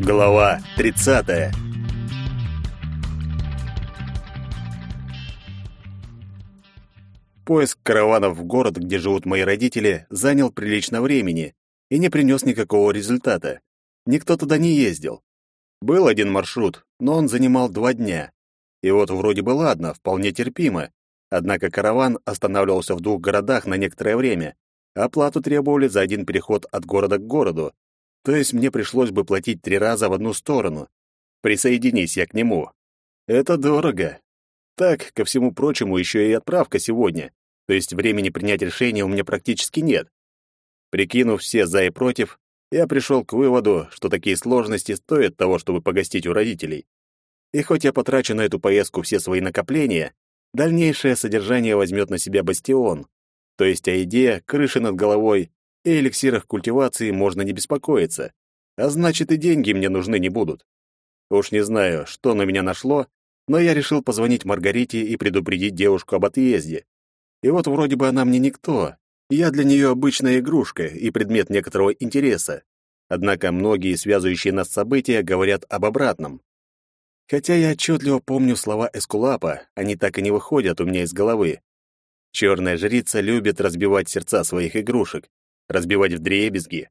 Глава 30. Поиск караванов в город, где живут мои родители, занял прилично времени и не принес никакого результата. Никто туда не ездил. Был один маршрут, но он занимал два дня. И вот вроде бы ладно, вполне терпимо. Однако караван останавливался в двух городах на некоторое время. Оплату требовали за один переход от города к городу. То есть мне пришлось бы платить три раза в одну сторону. Присоединись я к нему. Это дорого. Так, ко всему прочему, еще и отправка сегодня. То есть времени принять решение у меня практически нет. Прикинув все за и против, я пришел к выводу, что такие сложности стоят того, чтобы погостить у родителей. И хоть я потрачу на эту поездку все свои накопления, дальнейшее содержание возьмет на себя бастион. То есть о еде, крыше над головой и эликсирах культивации можно не беспокоиться. А значит, и деньги мне нужны не будут. Уж не знаю, что на меня нашло, но я решил позвонить Маргарите и предупредить девушку об отъезде. И вот вроде бы она мне никто. Я для нее обычная игрушка и предмет некоторого интереса. Однако многие связывающие нас события говорят об обратном. Хотя я отчетливо помню слова Эскулапа, они так и не выходят у меня из головы. Черная жрица любит разбивать сердца своих игрушек, разбивать вдребезги.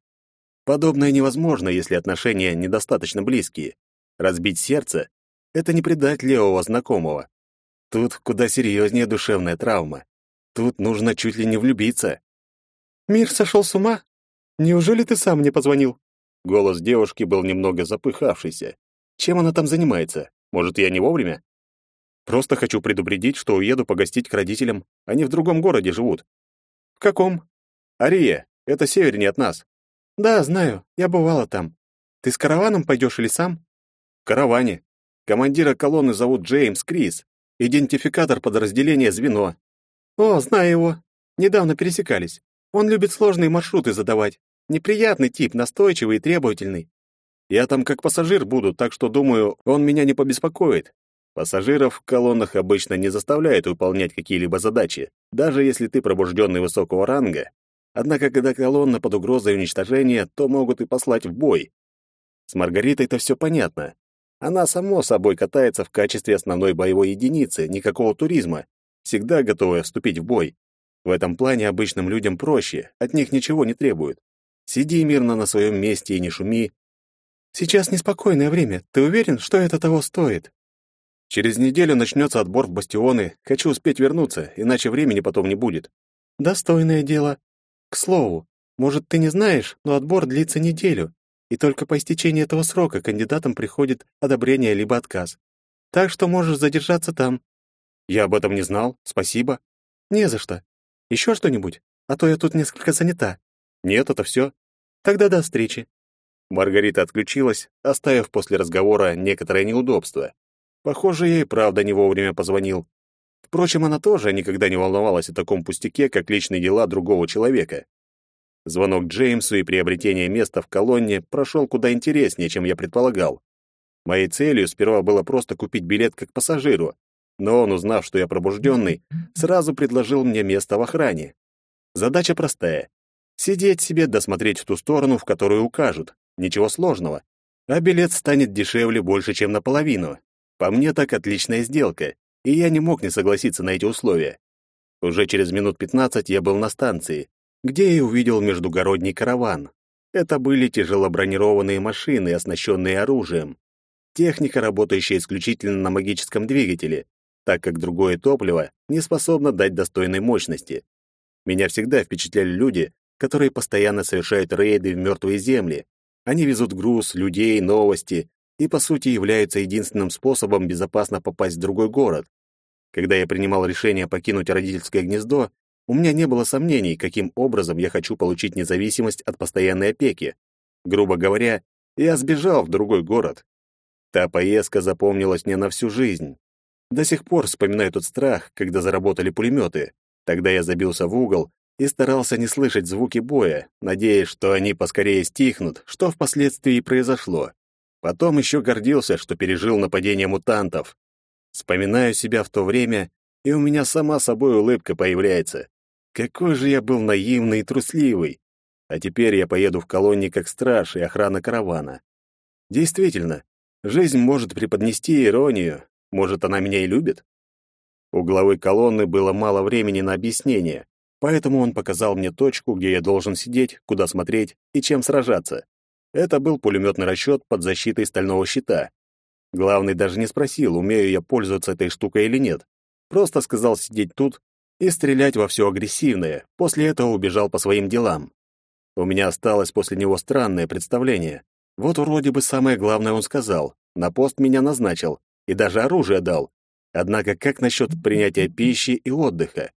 Подобное невозможно, если отношения недостаточно близкие. Разбить сердце — это не предать левого знакомого. Тут куда серьезнее душевная травма. Тут нужно чуть ли не влюбиться. «Мир сошел с ума? Неужели ты сам не позвонил?» Голос девушки был немного запыхавшийся. Чем она там занимается? Может, я не вовремя? Просто хочу предупредить, что уеду погостить к родителям. Они в другом городе живут. В каком? Ария. Это севернее от нас. Да, знаю. Я бывала там. Ты с караваном пойдешь или сам? В караване. Командира колонны зовут Джеймс Крис. Идентификатор подразделения звено. О, знаю его. Недавно пересекались. Он любит сложные маршруты задавать. Неприятный тип, настойчивый и требовательный. Я там как пассажир буду, так что, думаю, он меня не побеспокоит. Пассажиров в колоннах обычно не заставляют выполнять какие-либо задачи, даже если ты пробужденный высокого ранга. Однако, когда колонна под угрозой уничтожения, то могут и послать в бой. С Маргаритой-то все понятно. Она, само собой, катается в качестве основной боевой единицы, никакого туризма, всегда готовая вступить в бой. В этом плане обычным людям проще, от них ничего не требуют. Сиди мирно на своем месте и не шуми. Сейчас неспокойное время. Ты уверен, что это того стоит? Через неделю начнется отбор в бастионы. Хочу успеть вернуться, иначе времени потом не будет. Достойное дело. К слову, может, ты не знаешь, но отбор длится неделю, и только по истечении этого срока кандидатам приходит одобрение либо отказ. Так что можешь задержаться там. Я об этом не знал. Спасибо. Не за что. Еще что-нибудь? А то я тут несколько занята. Нет, это все. Тогда до встречи. Маргарита отключилась, оставив после разговора некоторое неудобство. Похоже, я и правда не вовремя позвонил. Впрочем, она тоже никогда не волновалась о таком пустяке, как личные дела другого человека. Звонок Джеймсу и приобретение места в колонне прошел куда интереснее, чем я предполагал. Моей целью сперва было просто купить билет как пассажиру, но он, узнав, что я пробужденный, сразу предложил мне место в охране. Задача простая — сидеть себе, досмотреть в ту сторону, в которую укажут. Ничего сложного. А билет станет дешевле больше, чем наполовину. По мне так отличная сделка, и я не мог не согласиться на эти условия. Уже через минут пятнадцать я был на станции, где и увидел междугородний караван. Это были тяжелобронированные машины, оснащенные оружием. Техника, работающая исключительно на магическом двигателе, так как другое топливо не способно дать достойной мощности. Меня всегда впечатляли люди, которые постоянно совершают рейды в мертвые земли. Они везут груз, людей, новости и, по сути, являются единственным способом безопасно попасть в другой город. Когда я принимал решение покинуть родительское гнездо, у меня не было сомнений, каким образом я хочу получить независимость от постоянной опеки. Грубо говоря, я сбежал в другой город. Та поездка запомнилась мне на всю жизнь. До сих пор вспоминаю тот страх, когда заработали пулеметы. Тогда я забился в угол и старался не слышать звуки боя, надеясь, что они поскорее стихнут, что впоследствии и произошло. Потом еще гордился, что пережил нападение мутантов. Вспоминаю себя в то время, и у меня сама собой улыбка появляется. Какой же я был наивный и трусливый. А теперь я поеду в колонне как страж и охрана каравана. Действительно, жизнь может преподнести иронию. Может, она меня и любит? У главы колонны было мало времени на объяснение, поэтому он показал мне точку, где я должен сидеть, куда смотреть и чем сражаться. Это был пулеметный расчет под защитой стального щита. Главный даже не спросил, умею я пользоваться этой штукой или нет. Просто сказал сидеть тут и стрелять во все агрессивное, после этого убежал по своим делам. У меня осталось после него странное представление. Вот вроде бы самое главное он сказал, на пост меня назначил и даже оружие дал. Однако как насчет принятия пищи и отдыха?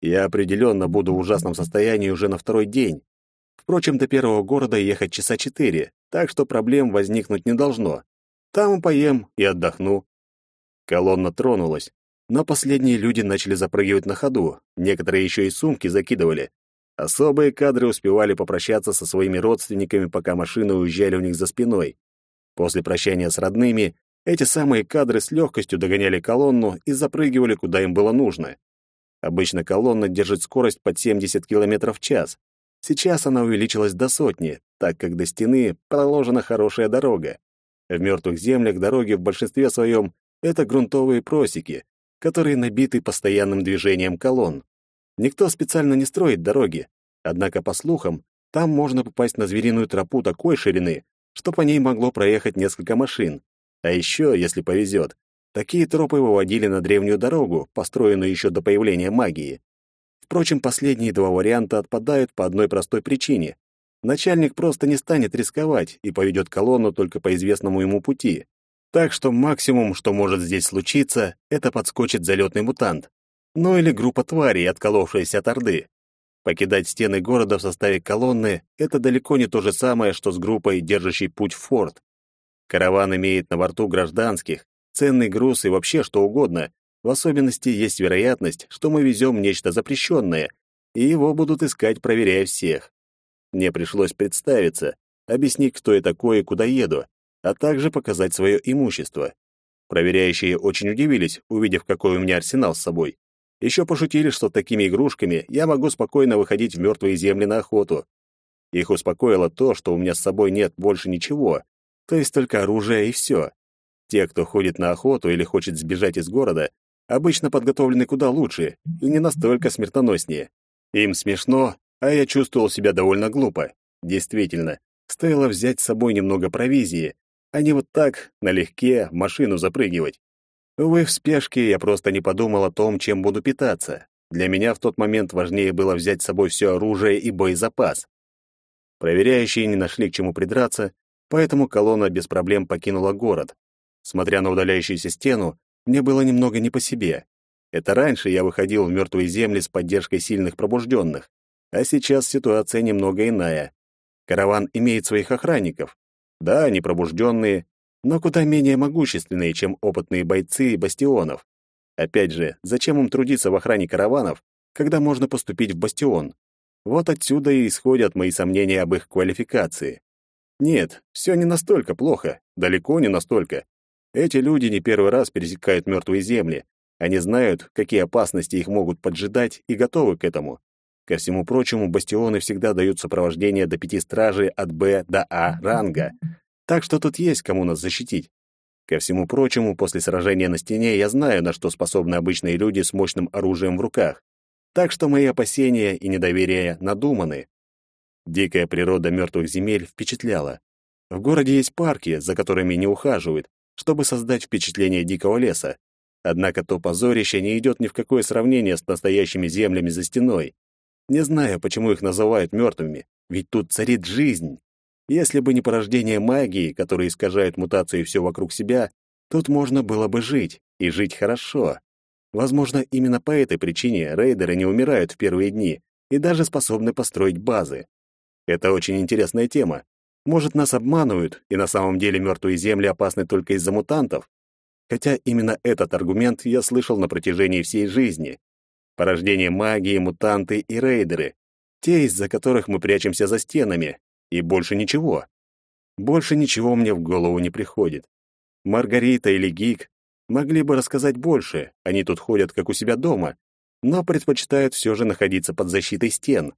Я определенно буду в ужасном состоянии уже на второй день. Впрочем, до первого города ехать часа четыре, так что проблем возникнуть не должно. Там поем и отдохну. Колонна тронулась, но последние люди начали запрыгивать на ходу, некоторые еще и сумки закидывали. Особые кадры успевали попрощаться со своими родственниками, пока машины уезжали у них за спиной. После прощания с родными эти самые кадры с легкостью догоняли колонну и запрыгивали, куда им было нужно. Обычно колонна держит скорость под 70 км в час. Сейчас она увеличилась до сотни, так как до стены проложена хорошая дорога. В мертвых землях дороги в большинстве своем — это грунтовые просеки, которые набиты постоянным движением колонн. Никто специально не строит дороги, однако, по слухам, там можно попасть на звериную тропу такой ширины, что по ней могло проехать несколько машин. А еще, если повезет, такие тропы выводили на древнюю дорогу, построенную еще до появления магии. Впрочем, последние два варианта отпадают по одной простой причине. Начальник просто не станет рисковать и поведет колонну только по известному ему пути. Так что максимум, что может здесь случиться, это подскочит залетный мутант. Ну или группа тварей, отколовшаяся от Орды. Покидать стены города в составе колонны — это далеко не то же самое, что с группой, держащей путь в форт. Караван имеет на борту гражданских, ценный груз и вообще что угодно. В особенности есть вероятность, что мы везем нечто запрещенное, и его будут искать, проверяя всех. Мне пришлось представиться, объяснить, кто я такой и куда еду а также показать свое имущество. Проверяющие очень удивились, увидев, какой у меня арсенал с собой. Еще пошутили, что такими игрушками я могу спокойно выходить в мертвые земли на охоту. Их успокоило то, что у меня с собой нет больше ничего, то есть только оружие и все. Те, кто ходит на охоту или хочет сбежать из города, обычно подготовлены куда лучше и не настолько смертоноснее. Им смешно, а я чувствовал себя довольно глупо. Действительно, стоило взять с собой немного провизии, а не вот так, налегке, в машину запрыгивать. Увы, в спешке я просто не подумал о том, чем буду питаться. Для меня в тот момент важнее было взять с собой все оружие и боезапас. Проверяющие не нашли к чему придраться, поэтому колонна без проблем покинула город. Смотря на удаляющуюся стену, мне было немного не по себе. Это раньше я выходил в мертвые земли с поддержкой сильных пробужденных, а сейчас ситуация немного иная. Караван имеет своих охранников, да, они пробужденные, но куда менее могущественные, чем опытные бойцы бастионов. Опять же, зачем им трудиться в охране караванов, когда можно поступить в бастион? Вот отсюда и исходят мои сомнения об их квалификации. Нет, все не настолько плохо, далеко не настолько. Эти люди не первый раз пересекают мертвые земли. Они знают, какие опасности их могут поджидать и готовы к этому. Ко всему прочему, бастионы всегда дают сопровождение до пяти стражей от Б до А ранга, так что тут есть кому нас защитить. Ко всему прочему, после сражения на стене я знаю, на что способны обычные люди с мощным оружием в руках. Так что мои опасения и недоверие надуманы. Дикая природа мертвых земель впечатляла. В городе есть парки, за которыми не ухаживают, чтобы создать впечатление дикого леса. Однако то позорище не идет ни в какое сравнение с настоящими землями за стеной. Не знаю, почему их называют мертвыми, ведь тут царит жизнь. Если бы не порождение магии, которое искажает мутации все вокруг себя, тут можно было бы жить, и жить хорошо. Возможно, именно по этой причине рейдеры не умирают в первые дни и даже способны построить базы. Это очень интересная тема. Может, нас обманывают, и на самом деле мертвые земли опасны только из-за мутантов? Хотя именно этот аргумент я слышал на протяжении всей жизни. Порождение магии, мутанты и рейдеры. Те, из-за которых мы прячемся за стенами. И больше ничего. Больше ничего мне в голову не приходит. Маргарита или Гик могли бы рассказать больше, они тут ходят как у себя дома, но предпочитают все же находиться под защитой стен.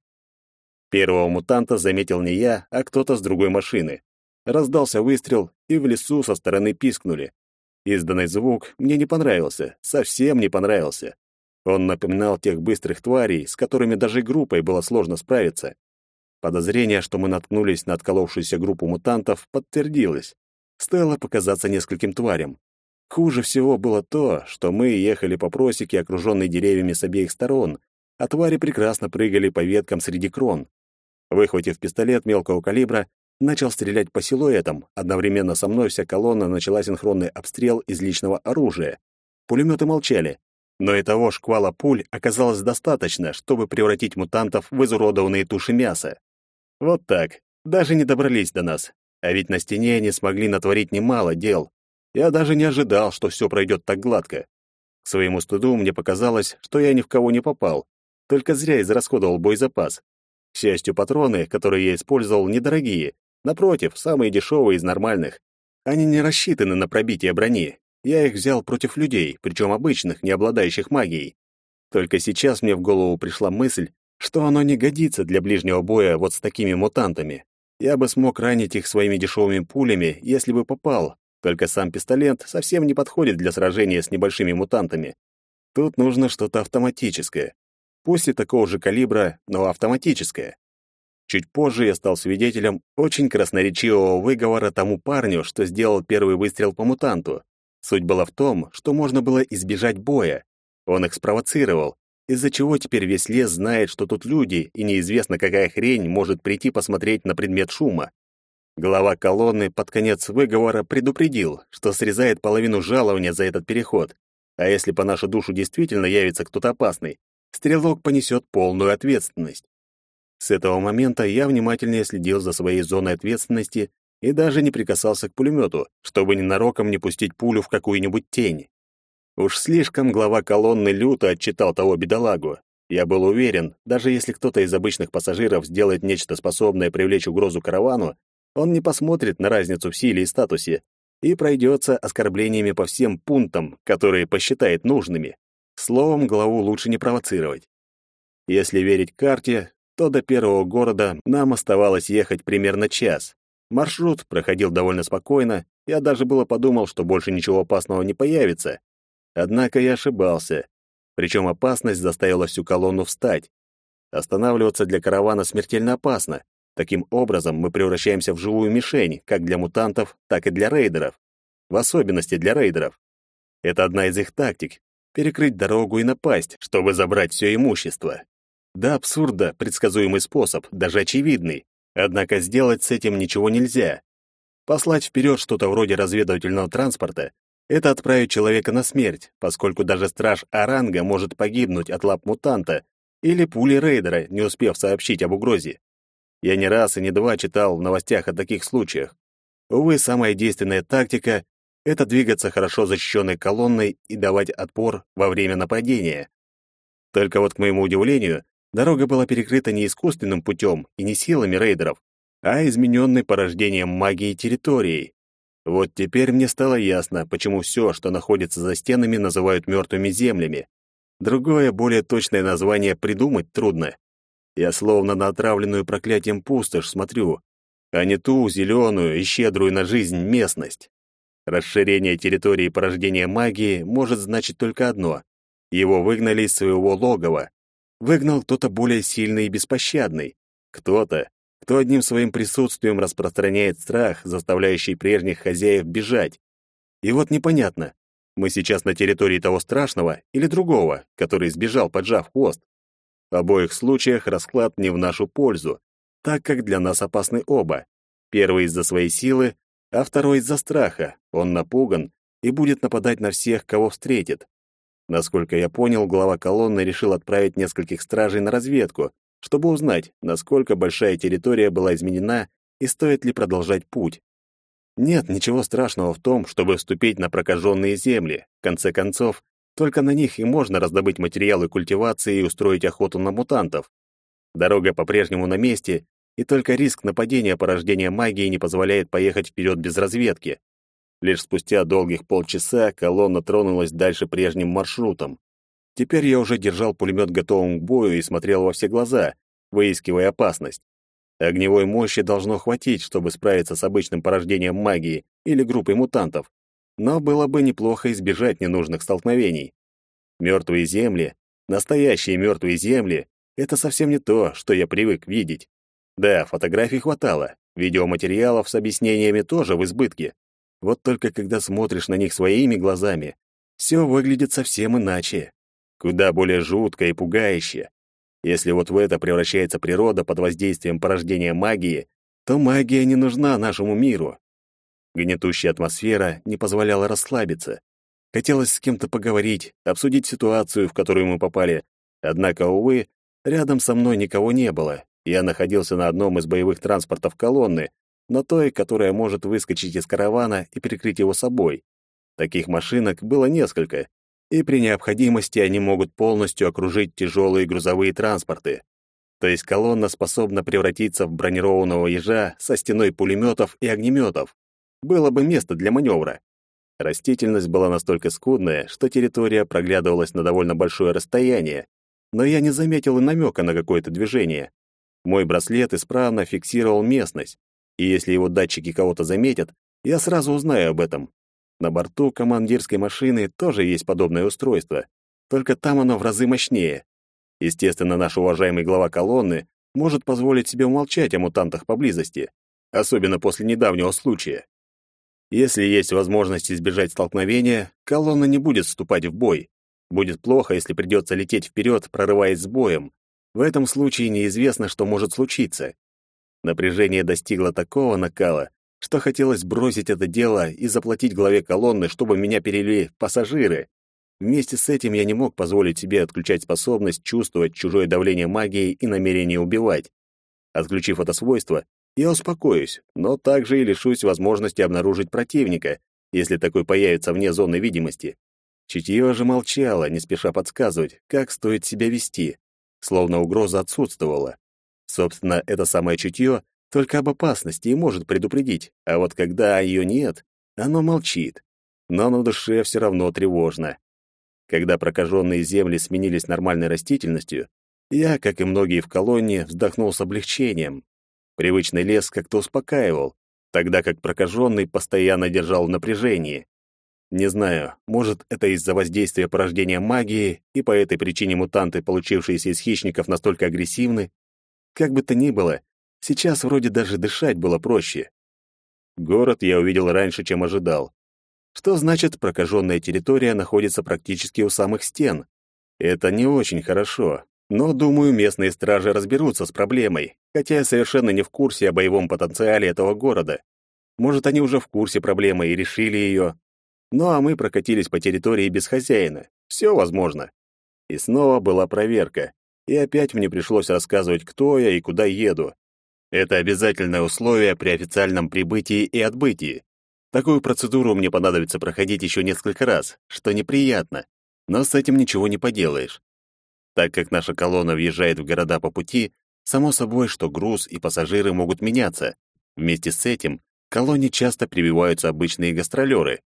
Первого мутанта заметил не я, а кто-то с другой машины. Раздался выстрел, и в лесу со стороны пискнули. Изданный звук мне не понравился, совсем не понравился. Он напоминал тех быстрых тварей, с которыми даже группой было сложно справиться. Подозрение, что мы наткнулись на отколовшуюся группу мутантов, подтвердилось. Стоило показаться нескольким тварям. Хуже всего было то, что мы ехали по просеке, окруженной деревьями с обеих сторон, а твари прекрасно прыгали по веткам среди крон. Выхватив пистолет мелкого калибра, начал стрелять по силуэтам. Одновременно со мной вся колонна начала синхронный обстрел из личного оружия. Пулеметы молчали, но и того шквала пуль оказалось достаточно, чтобы превратить мутантов в изуродованные туши мяса. Вот так, даже не добрались до нас. А ведь на стене они смогли натворить немало дел. Я даже не ожидал, что все пройдет так гладко. К своему стыду мне показалось, что я ни в кого не попал, только зря израсходовал боезапас. К счастью, патроны, которые я использовал, недорогие. Напротив, самые дешевые из нормальных. Они не рассчитаны на пробитие брони. Я их взял против людей, причем обычных, не обладающих магией. Только сейчас мне в голову пришла мысль, что оно не годится для ближнего боя вот с такими мутантами. Я бы смог ранить их своими дешевыми пулями, если бы попал, только сам пистолет совсем не подходит для сражения с небольшими мутантами. Тут нужно что-то автоматическое. Пусть и такого же калибра, но автоматическое. Чуть позже я стал свидетелем очень красноречивого выговора тому парню, что сделал первый выстрел по мутанту. Суть была в том, что можно было избежать боя. Он их спровоцировал, из-за чего теперь весь лес знает, что тут люди, и неизвестно, какая хрень может прийти посмотреть на предмет шума. Глава колонны под конец выговора предупредил, что срезает половину жалования за этот переход, а если по нашу душу действительно явится кто-то опасный, стрелок понесет полную ответственность. С этого момента я внимательнее следил за своей зоной ответственности и даже не прикасался к пулемету, чтобы ненароком не пустить пулю в какую-нибудь тень. Уж слишком глава колонны люто отчитал того бедолагу. Я был уверен, даже если кто-то из обычных пассажиров сделает нечто способное привлечь угрозу каравану, он не посмотрит на разницу в силе и статусе и пройдется оскорблениями по всем пунктам, которые посчитает нужными. Словом, главу лучше не провоцировать. Если верить карте, то до первого города нам оставалось ехать примерно час. Маршрут проходил довольно спокойно, я даже было подумал, что больше ничего опасного не появится, Однако я ошибался. Причем опасность заставила всю колонну встать. Останавливаться для каравана смертельно опасно. Таким образом, мы превращаемся в живую мишень, как для мутантов, так и для рейдеров. В особенности для рейдеров. Это одна из их тактик — перекрыть дорогу и напасть, чтобы забрать все имущество. До абсурда предсказуемый способ, даже очевидный. Однако сделать с этим ничего нельзя. Послать вперед что-то вроде разведывательного транспорта это отправить человека на смерть, поскольку даже страж Аранга может погибнуть от лап мутанта или пули рейдера, не успев сообщить об угрозе. Я не раз и не два читал в новостях о таких случаях. Увы, самая действенная тактика — это двигаться хорошо защищенной колонной и давать отпор во время нападения. Только вот, к моему удивлению, дорога была перекрыта не искусственным путем и не силами рейдеров, а измененной порождением магии территорией. Вот теперь мне стало ясно, почему все, что находится за стенами, называют мертвыми землями. Другое, более точное название придумать трудно. Я словно на отравленную проклятием пустошь смотрю, а не ту зеленую и щедрую на жизнь местность. Расширение территории порождения магии может значить только одно. Его выгнали из своего логова. Выгнал кто-то более сильный и беспощадный. Кто-то, кто одним своим присутствием распространяет страх, заставляющий прежних хозяев бежать. И вот непонятно, мы сейчас на территории того страшного или другого, который сбежал, поджав хвост. В обоих случаях расклад не в нашу пользу, так как для нас опасны оба. Первый из-за своей силы, а второй из-за страха. Он напуган и будет нападать на всех, кого встретит. Насколько я понял, глава колонны решил отправить нескольких стражей на разведку, чтобы узнать, насколько большая территория была изменена и стоит ли продолжать путь. Нет ничего страшного в том, чтобы вступить на прокаженные земли. В конце концов, только на них и можно раздобыть материалы культивации и устроить охоту на мутантов. Дорога по-прежнему на месте, и только риск нападения порождения магии не позволяет поехать вперед без разведки. Лишь спустя долгих полчаса колонна тронулась дальше прежним маршрутом. Теперь я уже держал пулемет готовым к бою и смотрел во все глаза, выискивая опасность. Огневой мощи должно хватить, чтобы справиться с обычным порождением магии или группой мутантов. Но было бы неплохо избежать ненужных столкновений. Мертвые земли, настоящие мертвые земли — это совсем не то, что я привык видеть. Да, фотографий хватало, видеоматериалов с объяснениями тоже в избытке. Вот только когда смотришь на них своими глазами, все выглядит совсем иначе. Куда более жутко и пугающе. Если вот в это превращается природа под воздействием порождения магии, то магия не нужна нашему миру. Гнетущая атмосфера не позволяла расслабиться. Хотелось с кем-то поговорить, обсудить ситуацию, в которую мы попали. Однако, увы, рядом со мной никого не было. Я находился на одном из боевых транспортов колонны, на той, которая может выскочить из каравана и перекрыть его собой. Таких машинок было несколько, и при необходимости они могут полностью окружить тяжелые грузовые транспорты. То есть колонна способна превратиться в бронированного ежа со стеной пулеметов и огнеметов. Было бы место для маневра. Растительность была настолько скудная, что территория проглядывалась на довольно большое расстояние, но я не заметил и намека на какое-то движение. Мой браслет исправно фиксировал местность, и если его датчики кого-то заметят, я сразу узнаю об этом. На борту командирской машины тоже есть подобное устройство, только там оно в разы мощнее. Естественно, наш уважаемый глава колонны может позволить себе умолчать о мутантах поблизости, особенно после недавнего случая. Если есть возможность избежать столкновения, колонна не будет вступать в бой. Будет плохо, если придется лететь вперед, прорываясь с боем. В этом случае неизвестно, что может случиться. Напряжение достигло такого накала, что хотелось бросить это дело и заплатить главе колонны, чтобы меня перевели пассажиры. Вместе с этим я не мог позволить себе отключать способность чувствовать чужое давление магии и намерение убивать. Отключив это свойство, я успокоюсь, но также и лишусь возможности обнаружить противника, если такой появится вне зоны видимости. Чутье же молчало, не спеша подсказывать, как стоит себя вести, словно угроза отсутствовала. Собственно, это самое чутье только об опасности и может предупредить, а вот когда ее нет, оно молчит. Но на душе все равно тревожно. Когда прокаженные земли сменились нормальной растительностью, я, как и многие в колонии, вздохнул с облегчением. Привычный лес как-то успокаивал, тогда как прокаженный постоянно держал в напряжении. Не знаю, может, это из-за воздействия порождения магии, и по этой причине мутанты, получившиеся из хищников, настолько агрессивны. Как бы то ни было, Сейчас вроде даже дышать было проще. Город я увидел раньше, чем ожидал. Что значит, прокаженная территория находится практически у самых стен? Это не очень хорошо, но, думаю, местные стражи разберутся с проблемой, хотя я совершенно не в курсе о боевом потенциале этого города. Может, они уже в курсе проблемы и решили ее. Ну а мы прокатились по территории без хозяина. Все возможно. И снова была проверка. И опять мне пришлось рассказывать, кто я и куда еду. Это обязательное условие при официальном прибытии и отбытии. Такую процедуру мне понадобится проходить еще несколько раз, что неприятно, но с этим ничего не поделаешь. Так как наша колонна въезжает в города по пути, само собой, что груз и пассажиры могут меняться. Вместе с этим к колонне часто прививаются обычные гастролеры.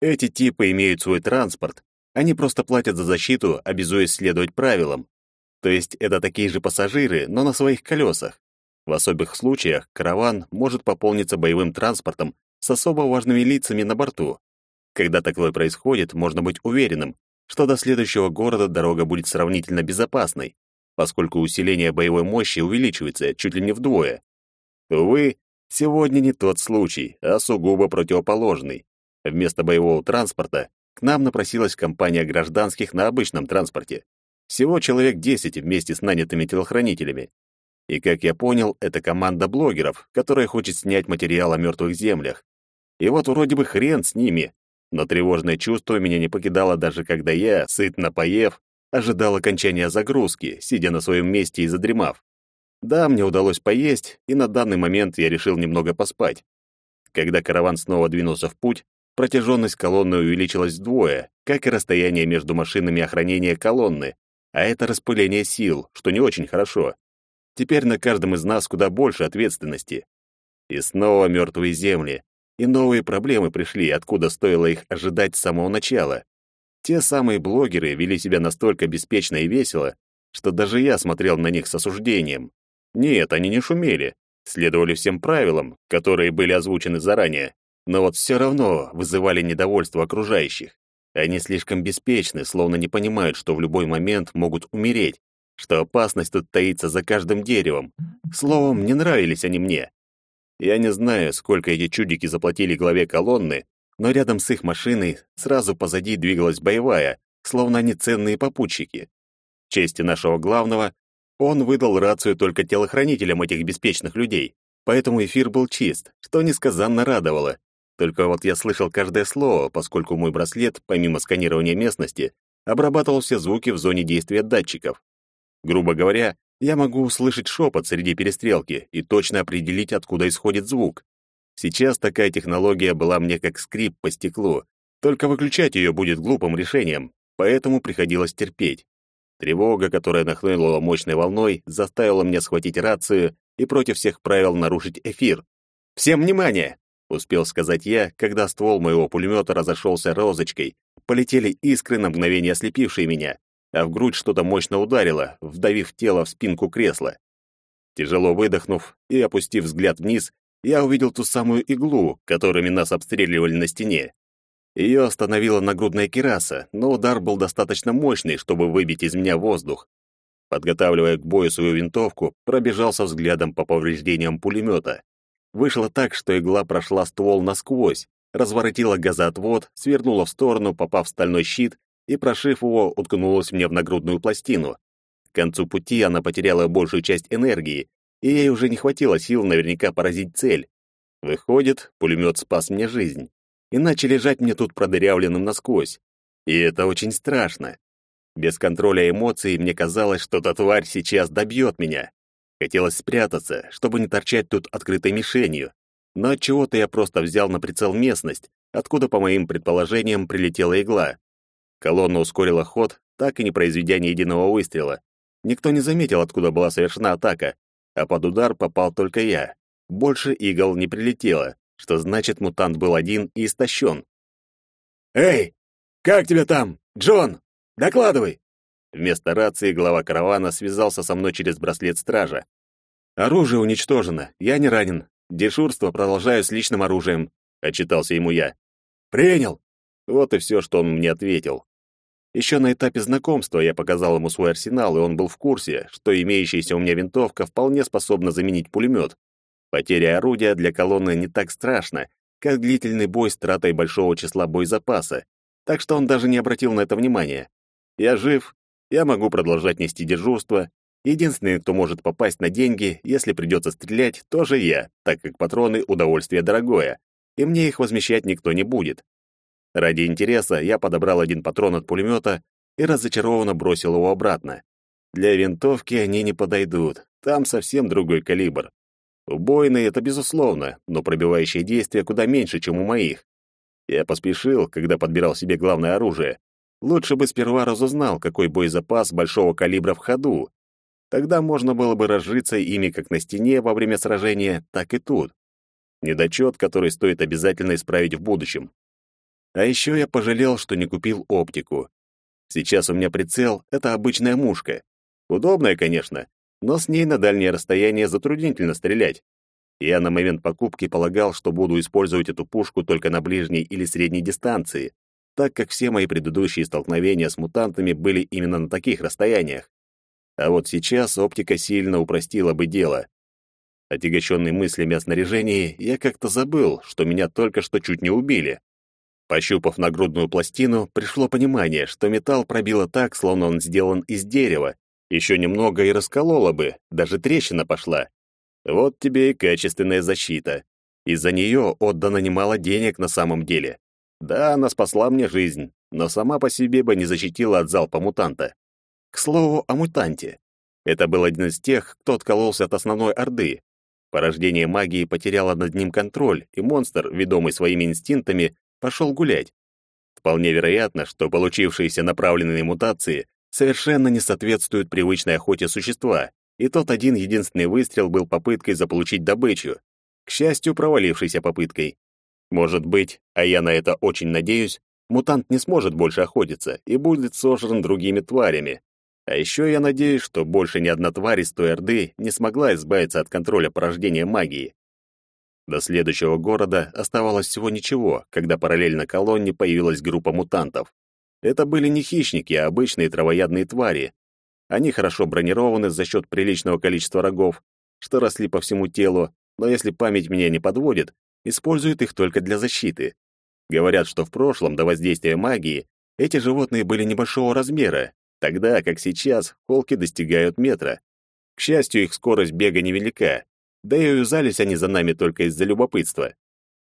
Эти типы имеют свой транспорт, они просто платят за защиту, обязуясь следовать правилам. То есть это такие же пассажиры, но на своих колесах. В особых случаях караван может пополниться боевым транспортом с особо важными лицами на борту. Когда такое происходит, можно быть уверенным, что до следующего города дорога будет сравнительно безопасной, поскольку усиление боевой мощи увеличивается чуть ли не вдвое. Увы, сегодня не тот случай, а сугубо противоположный. Вместо боевого транспорта к нам напросилась компания гражданских на обычном транспорте. Всего человек 10 вместе с нанятыми телохранителями. И, как я понял, это команда блогеров, которая хочет снять материал о мертвых землях. И вот вроде бы хрен с ними, но тревожное чувство меня не покидало даже когда я, сытно поев, ожидал окончания загрузки, сидя на своем месте и задремав. Да, мне удалось поесть, и на данный момент я решил немного поспать. Когда караван снова двинулся в путь, протяженность колонны увеличилась вдвое, как и расстояние между машинами охранения колонны, а это распыление сил, что не очень хорошо. Теперь на каждом из нас куда больше ответственности. И снова мертвые земли. И новые проблемы пришли, откуда стоило их ожидать с самого начала. Те самые блогеры вели себя настолько беспечно и весело, что даже я смотрел на них с осуждением. Нет, они не шумели. следовали всем правилам, которые были озвучены заранее, но вот все равно вызывали недовольство окружающих. Они слишком беспечны, словно не понимают, что в любой момент могут умереть, что опасность тут таится за каждым деревом. Словом, не нравились они мне. Я не знаю, сколько эти чудики заплатили главе колонны, но рядом с их машиной сразу позади двигалась боевая, словно они ценные попутчики. В чести нашего главного, он выдал рацию только телохранителям этих беспечных людей, поэтому эфир был чист, что несказанно радовало. Только вот я слышал каждое слово, поскольку мой браслет, помимо сканирования местности, обрабатывал все звуки в зоне действия датчиков. Грубо говоря, я могу услышать шепот среди перестрелки и точно определить, откуда исходит звук. Сейчас такая технология была мне как скрип по стеклу, только выключать ее будет глупым решением, поэтому приходилось терпеть. Тревога, которая нахлынула мощной волной, заставила меня схватить рацию и против всех правил нарушить эфир. «Всем внимание! Успел сказать я, когда ствол моего пулемета разошелся розочкой. Полетели искры на мгновение ослепившие меня, а в грудь что-то мощно ударило, вдавив тело в спинку кресла. Тяжело выдохнув и опустив взгляд вниз, я увидел ту самую иглу, которыми нас обстреливали на стене. Ее остановила нагрудная кираса, но удар был достаточно мощный, чтобы выбить из меня воздух. Подготавливая к бою свою винтовку, пробежался взглядом по повреждениям пулемета. Вышло так, что игла прошла ствол насквозь, разворотила газоотвод, свернула в сторону, попав в стальной щит, и, прошив его, уткнулась мне в нагрудную пластину. К концу пути она потеряла большую часть энергии, и ей уже не хватило сил наверняка поразить цель. Выходит, пулемет спас мне жизнь. Иначе лежать мне тут продырявленным насквозь. И это очень страшно. Без контроля эмоций мне казалось, что эта тварь сейчас добьет меня. Хотелось спрятаться, чтобы не торчать тут открытой мишенью. Но от чего-то я просто взял на прицел местность, откуда, по моим предположениям, прилетела игла. Колонна ускорила ход, так и не произведя ни единого выстрела. Никто не заметил, откуда была совершена атака, а под удар попал только я. Больше игл не прилетело, что значит, мутант был один и истощен. «Эй, как тебя там? Джон, докладывай!» Вместо рации глава каравана связался со мной через браслет стража. «Оружие уничтожено, я не ранен. Дежурство продолжаю с личным оружием», — отчитался ему я. «Принял!» Вот и все, что он мне ответил. Еще на этапе знакомства я показал ему свой арсенал, и он был в курсе, что имеющаяся у меня винтовка вполне способна заменить пулемет. Потеря орудия для колонны не так страшна, как длительный бой с тратой большого числа боезапаса, так что он даже не обратил на это внимания. Я жив, я могу продолжать нести дежурство. Единственный, кто может попасть на деньги, если придется стрелять, тоже я, так как патроны — удовольствие дорогое, и мне их возмещать никто не будет. Ради интереса я подобрал один патрон от пулемета и разочарованно бросил его обратно. Для винтовки они не подойдут, там совсем другой калибр. Убойный — это безусловно, но пробивающее действие куда меньше, чем у моих. Я поспешил, когда подбирал себе главное оружие, Лучше бы сперва разузнал, какой боезапас большого калибра в ходу. Тогда можно было бы разжиться ими как на стене во время сражения, так и тут. Недочет, который стоит обязательно исправить в будущем. А еще я пожалел, что не купил оптику. Сейчас у меня прицел — это обычная мушка. Удобная, конечно, но с ней на дальнее расстояние затруднительно стрелять. Я на момент покупки полагал, что буду использовать эту пушку только на ближней или средней дистанции, так как все мои предыдущие столкновения с мутантами были именно на таких расстояниях. А вот сейчас оптика сильно упростила бы дело. Отягощенный мыслями о снаряжении, я как-то забыл, что меня только что чуть не убили. Пощупав нагрудную пластину, пришло понимание, что металл пробило так, словно он сделан из дерева. Еще немного и раскололо бы, даже трещина пошла. Вот тебе и качественная защита. Из-за нее отдано немало денег на самом деле. Да, она спасла мне жизнь, но сама по себе бы не защитила от залпа мутанта. К слову о мутанте. Это был один из тех, кто откололся от основной Орды. Порождение магии потеряло над ним контроль, и монстр, ведомый своими инстинктами, пошел гулять. Вполне вероятно, что получившиеся направленные мутации совершенно не соответствуют привычной охоте существа, и тот один единственный выстрел был попыткой заполучить добычу, к счастью, провалившейся попыткой. Может быть, а я на это очень надеюсь, мутант не сможет больше охотиться и будет сожран другими тварями. А еще я надеюсь, что больше ни одна тварь из той Орды не смогла избавиться от контроля порождения магии. До следующего города оставалось всего ничего, когда параллельно колонне появилась группа мутантов. Это были не хищники, а обычные травоядные твари. Они хорошо бронированы за счет приличного количества рогов, что росли по всему телу, но если память меня не подводит, используют их только для защиты. Говорят, что в прошлом, до воздействия магии, эти животные были небольшого размера, тогда как сейчас холки достигают метра. К счастью, их скорость бега невелика, да и увязались они за нами только из-за любопытства.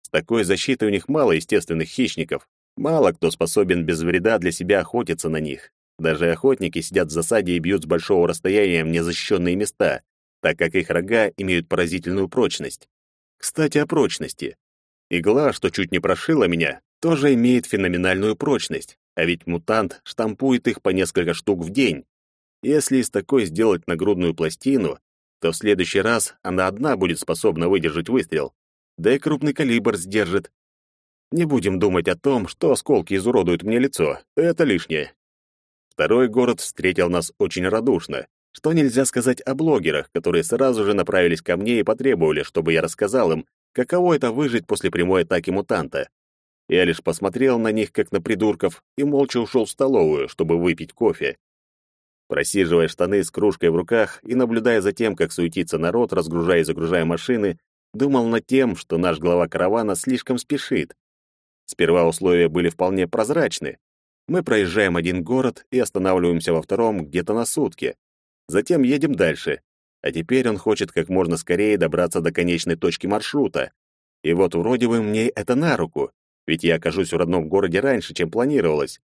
С такой защитой у них мало естественных хищников. Мало кто способен без вреда для себя охотиться на них. Даже охотники сидят в засаде и бьют с большого расстояния в незащищенные места, так как их рога имеют поразительную прочность. Кстати, о прочности. Игла, что чуть не прошила меня, тоже имеет феноменальную прочность, а ведь мутант штампует их по несколько штук в день. Если из такой сделать нагрудную пластину, то в следующий раз она одна будет способна выдержать выстрел, да и крупный калибр сдержит. Не будем думать о том, что осколки изуродуют мне лицо, это лишнее. Второй город встретил нас очень радушно, что нельзя сказать о блогерах, которые сразу же направились ко мне и потребовали, чтобы я рассказал им, каково это выжить после прямой атаки мутанта. Я лишь посмотрел на них, как на придурков, и молча ушел в столовую, чтобы выпить кофе. Просиживая штаны с кружкой в руках и наблюдая за тем, как суетится народ, разгружая и загружая машины, думал над тем, что наш глава каравана слишком спешит. Сперва условия были вполне прозрачны. Мы проезжаем один город и останавливаемся во втором где-то на сутки. Затем едем дальше. А теперь он хочет как можно скорее добраться до конечной точки маршрута. И вот вроде бы мне это на руку, ведь я окажусь в родном городе раньше, чем планировалось.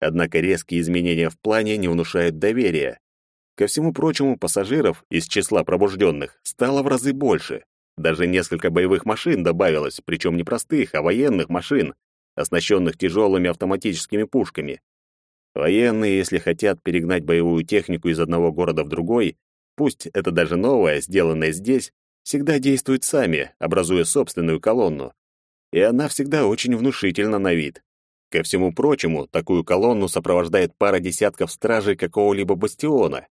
Однако резкие изменения в плане не внушают доверия. Ко всему прочему, пассажиров из числа пробужденных стало в разы больше. Даже несколько боевых машин добавилось, причем не простых, а военных машин, оснащенных тяжелыми автоматическими пушками. Военные, если хотят перегнать боевую технику из одного города в другой, пусть это даже новое, сделанное здесь, всегда действуют сами, образуя собственную колонну. И она всегда очень внушительна на вид. Ко всему прочему, такую колонну сопровождает пара десятков стражей какого-либо бастиона.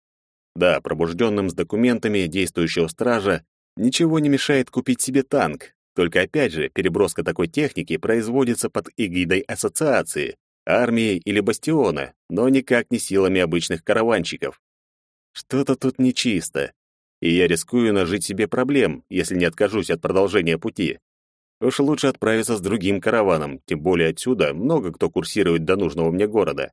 Да, пробужденным с документами действующего стража ничего не мешает купить себе танк, только опять же, переброска такой техники производится под эгидой ассоциации, армии или бастиона, но никак не силами обычных караванщиков. Что-то тут нечисто, и я рискую нажить себе проблем, если не откажусь от продолжения пути. Уж лучше отправиться с другим караваном, тем более отсюда много кто курсирует до нужного мне города.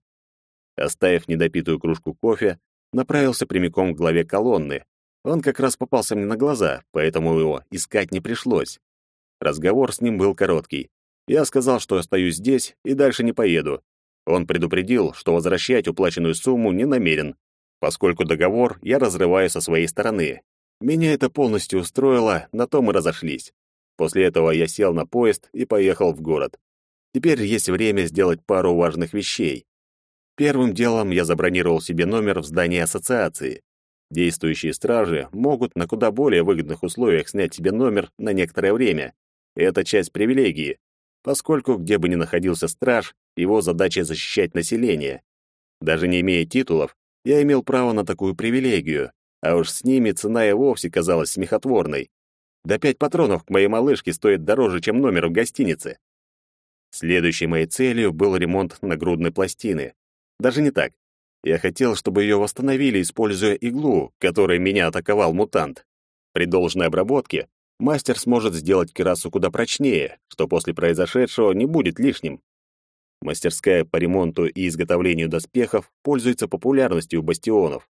Оставив недопитую кружку кофе, направился прямиком к главе колонны. Он как раз попался мне на глаза, поэтому его искать не пришлось. Разговор с ним был короткий. Я сказал, что остаюсь здесь и дальше не поеду. Он предупредил, что возвращать уплаченную сумму не намерен, поскольку договор я разрываю со своей стороны. Меня это полностью устроило, на то мы разошлись. После этого я сел на поезд и поехал в город. Теперь есть время сделать пару важных вещей. Первым делом я забронировал себе номер в здании ассоциации. Действующие стражи могут на куда более выгодных условиях снять себе номер на некоторое время. Это часть привилегии, поскольку где бы ни находился страж, его задача защищать население. Даже не имея титулов, я имел право на такую привилегию, а уж с ними цена и вовсе казалась смехотворной. Да пять патронов к моей малышке стоит дороже, чем номер в гостинице. Следующей моей целью был ремонт нагрудной пластины. Даже не так. Я хотел, чтобы ее восстановили, используя иглу, которой меня атаковал мутант. При должной обработке мастер сможет сделать кирасу куда прочнее, что после произошедшего не будет лишним. Мастерская по ремонту и изготовлению доспехов пользуется популярностью у бастионов.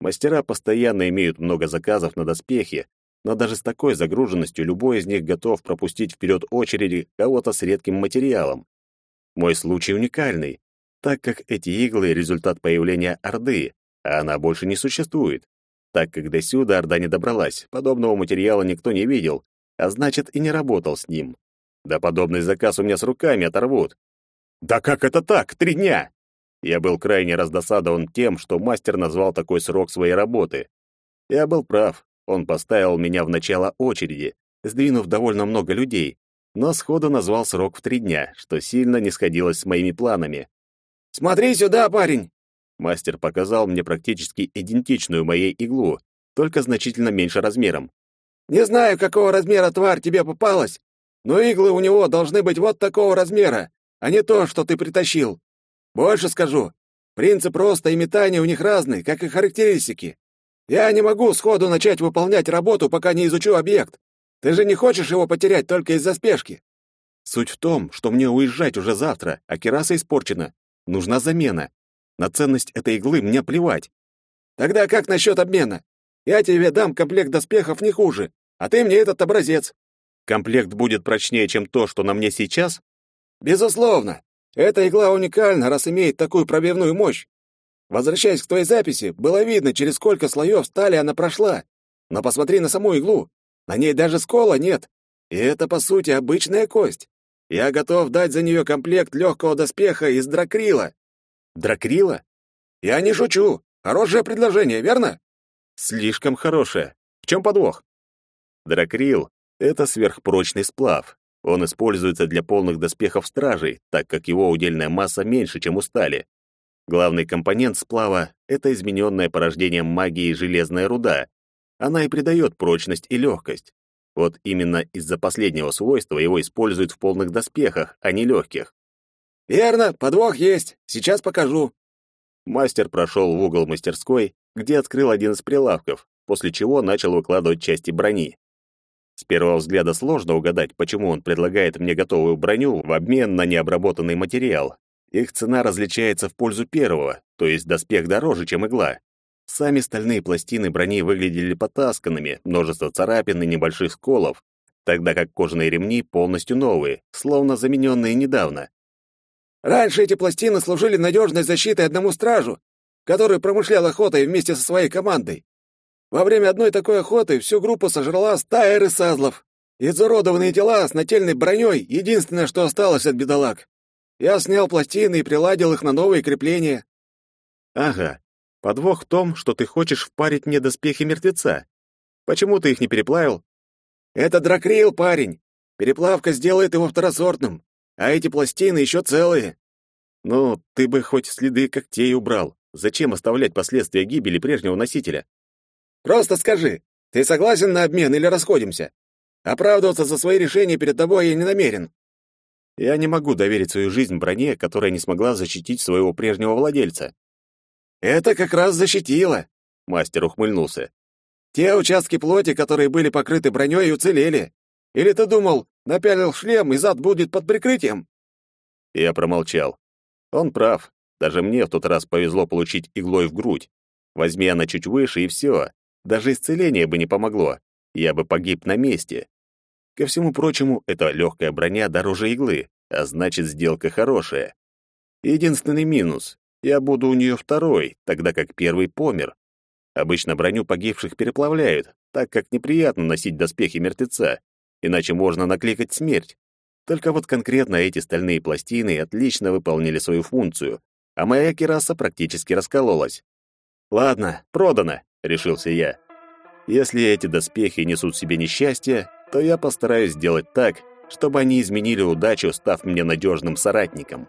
Мастера постоянно имеют много заказов на доспехи, но даже с такой загруженностью любой из них готов пропустить вперед очереди кого-то с редким материалом. Мой случай уникальный, так как эти иглы — результат появления Орды, а она больше не существует. Так как до сюда Орда не добралась, подобного материала никто не видел, а значит и не работал с ним. Да подобный заказ у меня с руками оторвут. Да как это так? Три дня! Я был крайне раздосадован тем, что мастер назвал такой срок своей работы. Я был прав, он поставил меня в начало очереди, сдвинув довольно много людей, но сходу назвал срок в три дня, что сильно не сходилось с моими планами. «Смотри сюда, парень!» Мастер показал мне практически идентичную моей иглу, только значительно меньше размером. «Не знаю, какого размера тварь тебе попалась, но иглы у него должны быть вот такого размера, а не то, что ты притащил. Больше скажу, принцип роста и метания у них разный, как и характеристики. Я не могу сходу начать выполнять работу, пока не изучу объект. Ты же не хочешь его потерять только из-за спешки. Суть в том, что мне уезжать уже завтра, а кераса испорчена. Нужна замена. На ценность этой иглы мне плевать. Тогда как насчет обмена? Я тебе дам комплект доспехов не хуже, а ты мне этот образец. Комплект будет прочнее, чем то, что на мне сейчас? Безусловно. Эта игла уникальна, раз имеет такую пробивную мощь. Возвращаясь к твоей записи, было видно, через сколько слоев стали она прошла. Но посмотри на саму иглу. На ней даже скола нет. И это, по сути, обычная кость. Я готов дать за нее комплект легкого доспеха из дракрила. Дракрила? Я не шучу. Хорошее предложение, верно? Слишком хорошее. В чем подвох? Дракрил — это сверхпрочный сплав. Он используется для полных доспехов стражей, так как его удельная масса меньше, чем у стали. Главный компонент сплава — это измененное порождением магии железная руда. Она и придает прочность и легкость. Вот именно из-за последнего свойства его используют в полных доспехах, а не легких. «Верно, подвох есть. Сейчас покажу». Мастер прошел в угол мастерской, где открыл один из прилавков, после чего начал выкладывать части брони. С первого взгляда сложно угадать, почему он предлагает мне готовую броню в обмен на необработанный материал. Их цена различается в пользу первого, то есть доспех дороже, чем игла. Сами стальные пластины брони выглядели потасканными, множество царапин и небольших сколов, тогда как кожаные ремни полностью новые, словно замененные недавно. Раньше эти пластины служили надежной защитой одному стражу, который промышлял охотой вместе со своей командой. Во время одной такой охоты всю группу сожрала стая рысазлов. Изуродованные тела с нательной броней — единственное, что осталось от бедолаг. Я снял пластины и приладил их на новые крепления. Ага. Подвох в том, что ты хочешь впарить мне доспехи мертвеца. Почему ты их не переплавил? Это дракрил, парень. Переплавка сделает его второсортным, а эти пластины еще целые. Ну, ты бы хоть следы когтей убрал. Зачем оставлять последствия гибели прежнего носителя? Просто скажи, ты согласен на обмен или расходимся? Оправдываться за свои решения перед тобой я не намерен. Я не могу доверить свою жизнь броне, которая не смогла защитить своего прежнего владельца. Это как раз защитило, мастер ухмыльнулся. Те участки плоти, которые были покрыты броней, уцелели. Или ты думал, напялил шлем и зад будет под прикрытием? Я промолчал. Он прав. Даже мне в тот раз повезло получить иглой в грудь. Возьми она чуть выше, и все. Даже исцеление бы не помогло. Я бы погиб на месте. Ко всему прочему, эта легкая броня дороже иглы, а значит, сделка хорошая. Единственный минус — я буду у нее второй, тогда как первый помер. Обычно броню погибших переплавляют, так как неприятно носить доспехи мертвеца, иначе можно накликать смерть. Только вот конкретно эти стальные пластины отлично выполнили свою функцию, а моя кераса практически раскололась. «Ладно, продано», — решился я. «Если эти доспехи несут себе несчастье, то я постараюсь сделать так, чтобы они изменили удачу, став мне надежным соратником».